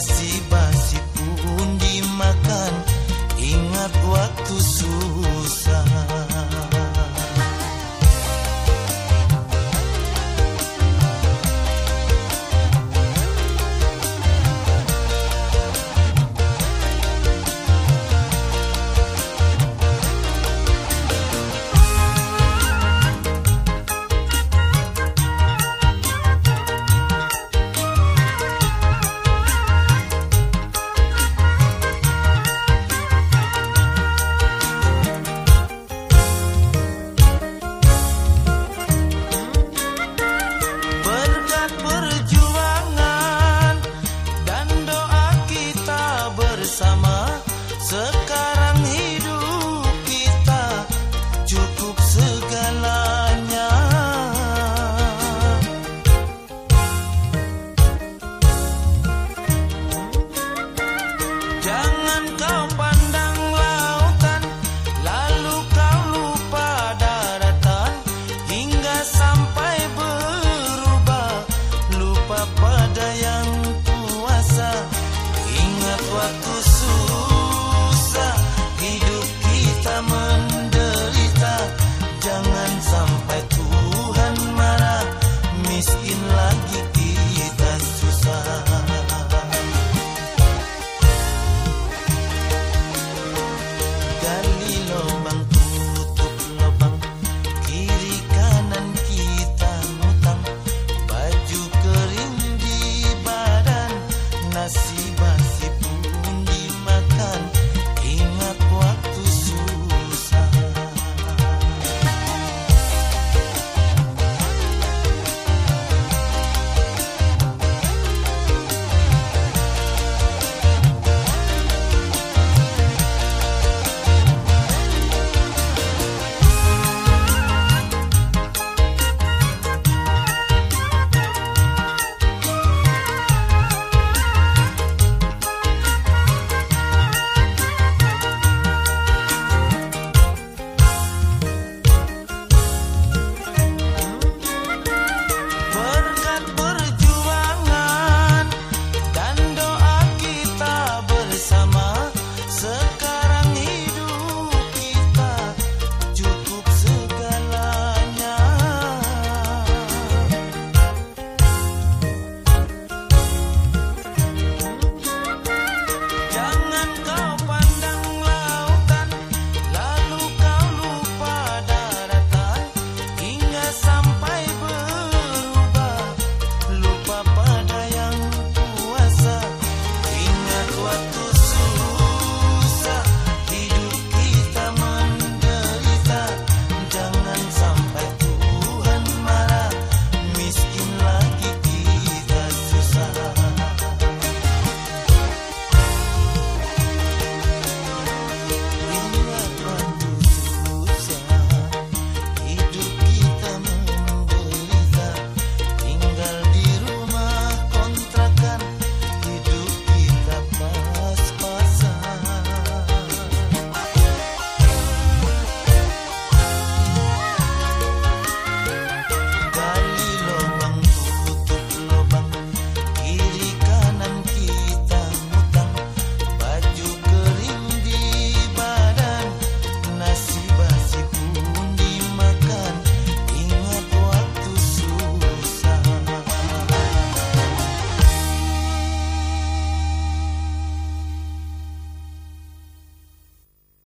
Nasi basi pun dimakan. Ingat waktu susah took